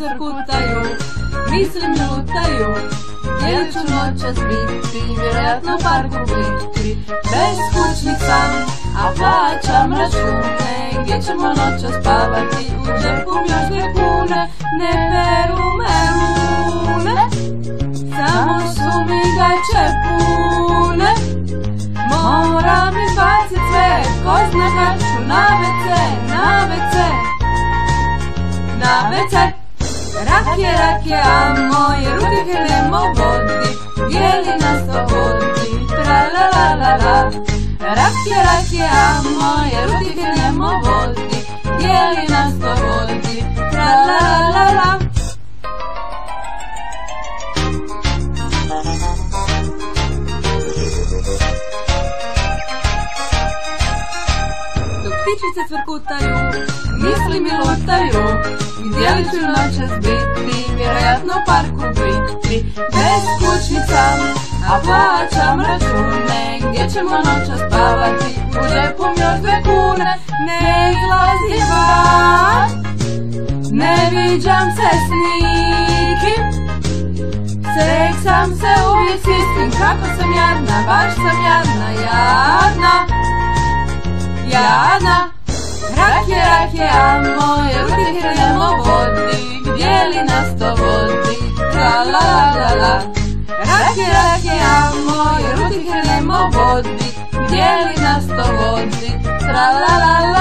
zakutaju, mislim lutaju, gdje ću noćas biti, vjerojatno u parku biti, bez kućnih sam, a plaćam račune, gdje ćemo noćas spavati, u džepu još dvije kune, ne peru merune, samo su mi gaće pune, moram izbacit sve, ko zna kad ću na WC, na WC. Rakije, rakije, a moje ruke krenemo vodi, dijeli nas to vodi, tra la la la la. Rakije, rakije, a moje ruke krenemo vodi, dijeli nas to vodi, tra la la la la. Ptičice cvrkutaju, misli mi lutaju, gdje li ću noćas biti, vjerojatno parku biti, bez kućnih sam, a plaćam račune, gdje ćemo noćas spavati, u džepu još dve kune, ne izlazi van, ne viđam se s nikim, seksam se uvijek istim, kako sam jadna, baš sam jadna nas vodi? La la la la Rakje, rakje, a moje ruke krenemo vodi Gdje li nas to vodi? Tra la la la